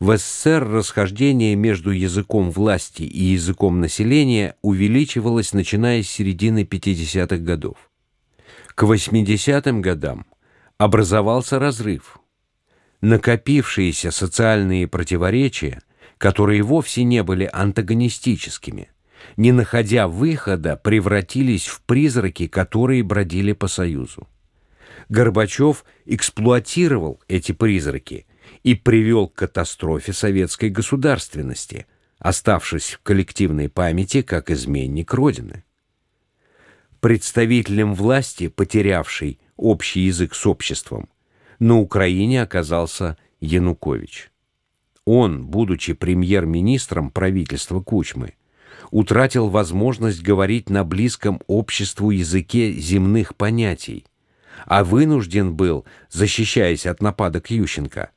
В СССР расхождение между языком власти и языком населения увеличивалось начиная с середины 50-х годов. К 80-м годам образовался разрыв. Накопившиеся социальные противоречия, которые вовсе не были антагонистическими, не находя выхода, превратились в призраки, которые бродили по Союзу. Горбачев эксплуатировал эти призраки и привел к катастрофе советской государственности, оставшись в коллективной памяти как изменник Родины. Представителем власти, потерявшей общий язык с обществом, на Украине оказался Янукович. Он, будучи премьер-министром правительства Кучмы, утратил возможность говорить на близком обществу языке земных понятий, а вынужден был, защищаясь от нападок Ющенко,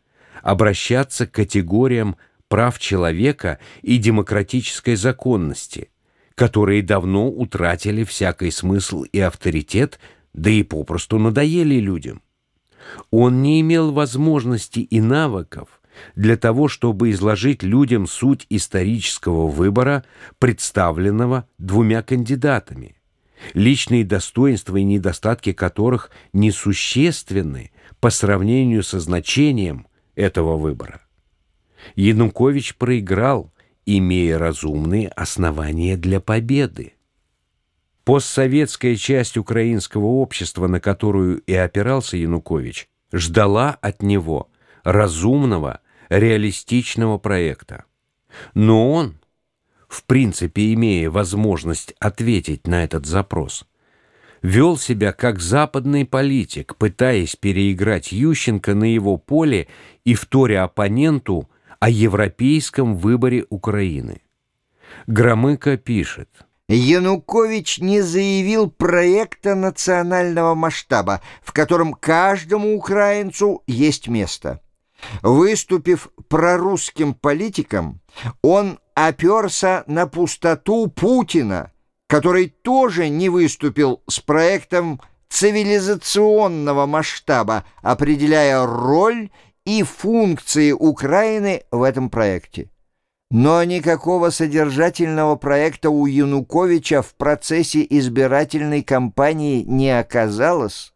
обращаться к категориям прав человека и демократической законности, которые давно утратили всякий смысл и авторитет, да и попросту надоели людям. Он не имел возможности и навыков для того, чтобы изложить людям суть исторического выбора, представленного двумя кандидатами, личные достоинства и недостатки которых несущественны по сравнению со значением этого выбора. Янукович проиграл, имея разумные основания для победы. Постсоветская часть украинского общества, на которую и опирался Янукович, ждала от него разумного, реалистичного проекта. Но он, в принципе имея возможность ответить на этот запрос, вел себя как западный политик, пытаясь переиграть Ющенко на его поле и вторя оппоненту о европейском выборе Украины. Громыко пишет – Янукович не заявил проекта национального масштаба, в котором каждому украинцу есть место. Выступив прорусским политиком, он оперся на пустоту Путина, который тоже не выступил с проектом цивилизационного масштаба, определяя роль и функции Украины в этом проекте. Но никакого содержательного проекта у Януковича в процессе избирательной кампании не оказалось.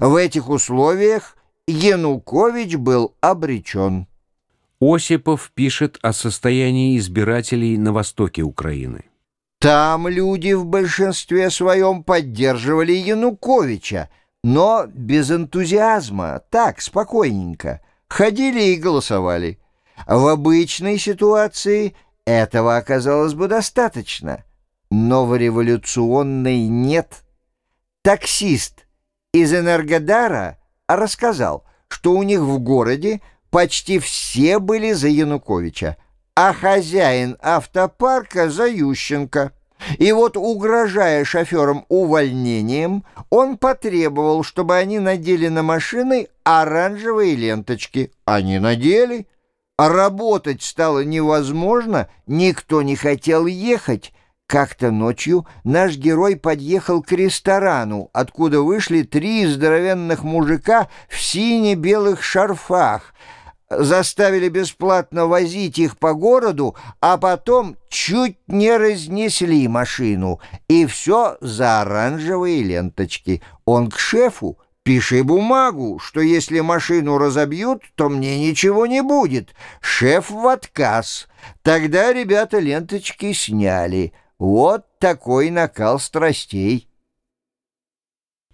В этих условиях Янукович был обречен. Осипов пишет о состоянии избирателей на востоке Украины. Там люди в большинстве своем поддерживали Януковича, но без энтузиазма, так, спокойненько. Ходили и голосовали. В обычной ситуации этого оказалось бы достаточно, но в революционной нет. Таксист из Энергодара рассказал, что у них в городе почти все были за Януковича, а хозяин автопарка за Ющенко. И вот, угрожая шоферам увольнением, он потребовал, чтобы они надели на машины оранжевые ленточки. Они надели. Работать стало невозможно, никто не хотел ехать. Как-то ночью наш герой подъехал к ресторану, откуда вышли три здоровенных мужика в сине-белых шарфах, заставили бесплатно возить их по городу, а потом чуть не разнесли машину. И все за оранжевые ленточки. Он к шефу Пиши бумагу, что если машину разобьют, то мне ничего не будет. Шеф в отказ. Тогда ребята ленточки сняли. Вот такой накал страстей.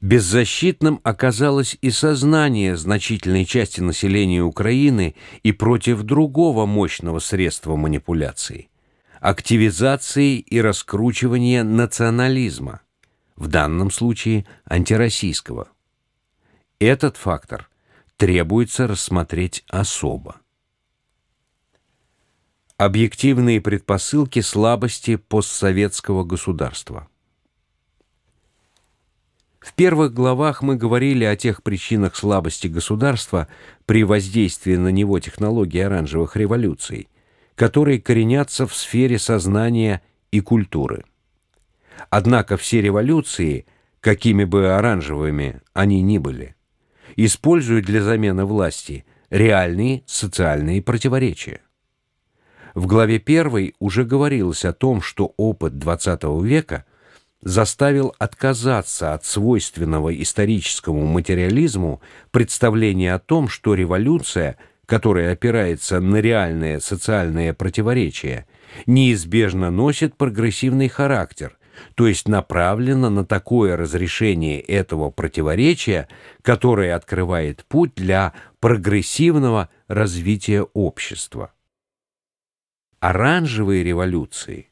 Беззащитным оказалось и сознание значительной части населения Украины и против другого мощного средства манипуляции – активизации и раскручивания национализма, в данном случае антироссийского. Этот фактор требуется рассмотреть особо. Объективные предпосылки слабости постсоветского государства. В первых главах мы говорили о тех причинах слабости государства при воздействии на него технологий оранжевых революций, которые коренятся в сфере сознания и культуры. Однако все революции, какими бы оранжевыми они ни были – используют для замены власти реальные социальные противоречия. В главе 1 уже говорилось о том, что опыт XX века заставил отказаться от свойственного историческому материализму представления о том, что революция, которая опирается на реальные социальные противоречия, неизбежно носит прогрессивный характер, то есть направлена на такое разрешение этого противоречия, которое открывает путь для прогрессивного развития общества. Оранжевые революции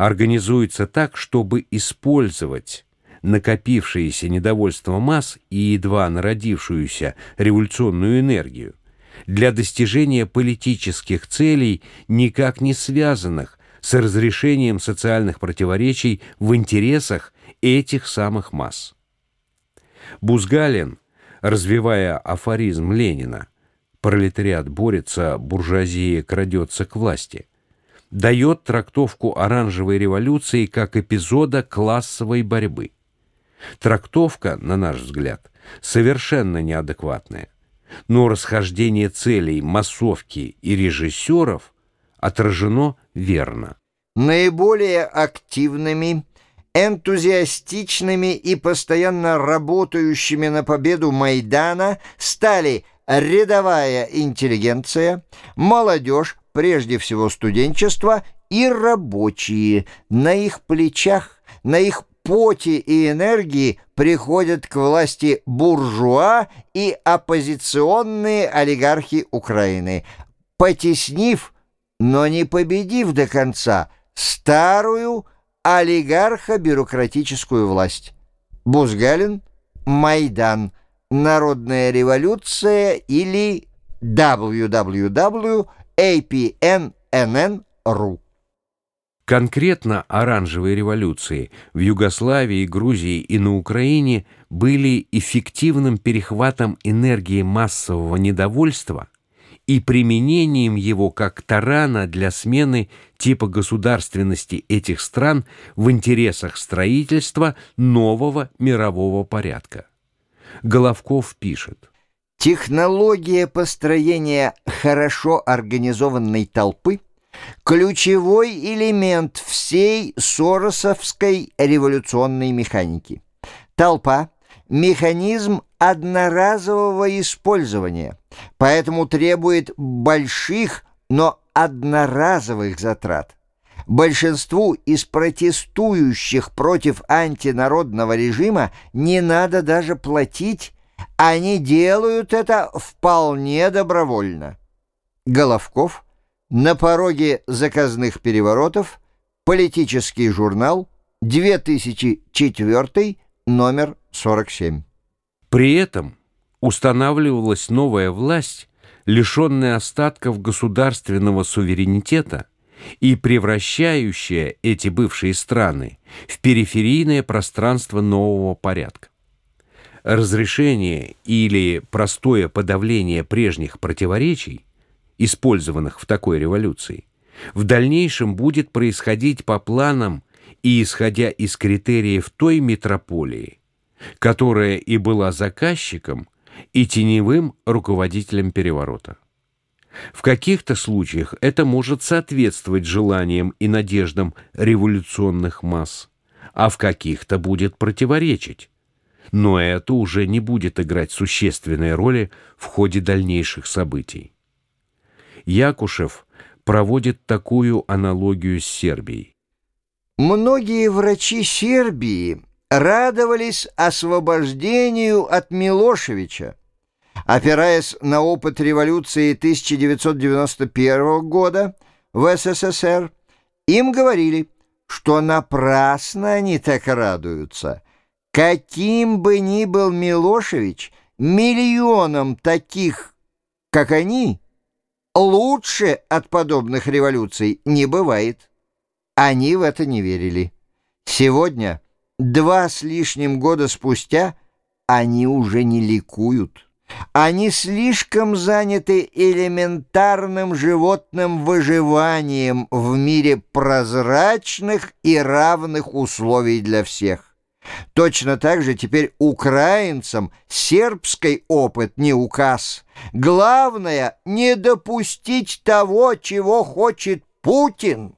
организуются так, чтобы использовать накопившееся недовольство масс и едва народившуюся революционную энергию для достижения политических целей, никак не связанных с разрешением социальных противоречий в интересах этих самых масс. Бузгалин, развивая афоризм Ленина «Пролетариат борется, буржуазия крадется к власти», дает трактовку оранжевой революции как эпизода классовой борьбы. Трактовка, на наш взгляд, совершенно неадекватная, но расхождение целей массовки и режиссеров отражено верно. Наиболее активными, энтузиастичными и постоянно работающими на победу Майдана стали рядовая интеллигенция, молодежь, прежде всего студенчество, и рабочие. На их плечах, на их поте и энергии приходят к власти буржуа и оппозиционные олигархи Украины, потеснив, но не победив до конца, старую олигархо-бюрократическую власть. Бузгалин, Майдан, Народная революция или www apnnn.ru. Конкретно оранжевые революции в Югославии, Грузии и на Украине были эффективным перехватом энергии массового недовольства и применением его как тарана для смены типа государственности этих стран в интересах строительства нового мирового порядка. Головков пишет. Технология построения хорошо организованной толпы – ключевой элемент всей соросовской революционной механики. Толпа – механизм одноразового использования, поэтому требует больших, но одноразовых затрат. Большинству из протестующих против антинародного режима не надо даже платить они делают это вполне добровольно. Головков на пороге заказных переворотов, политический журнал, 2004, номер 47. При этом устанавливалась новая власть, лишенная остатков государственного суверенитета и превращающая эти бывшие страны в периферийное пространство нового порядка разрешение или простое подавление прежних противоречий, использованных в такой революции, в дальнейшем будет происходить по планам и исходя из критериев той метрополии, которая и была заказчиком и теневым руководителем переворота. В каких-то случаях это может соответствовать желаниям и надеждам революционных масс, а в каких-то будет противоречить, но это уже не будет играть существенной роли в ходе дальнейших событий. Якушев проводит такую аналогию с Сербией. Многие врачи Сербии радовались освобождению от Милошевича, опираясь на опыт революции 1991 года в СССР, им говорили, что напрасно они так радуются – Каким бы ни был Милошевич, миллионам таких, как они, лучше от подобных революций не бывает. Они в это не верили. Сегодня, два с лишним года спустя, они уже не ликуют. Они слишком заняты элементарным животным выживанием в мире прозрачных и равных условий для всех. Точно так же теперь украинцам сербский опыт не указ. Главное — не допустить того, чего хочет Путин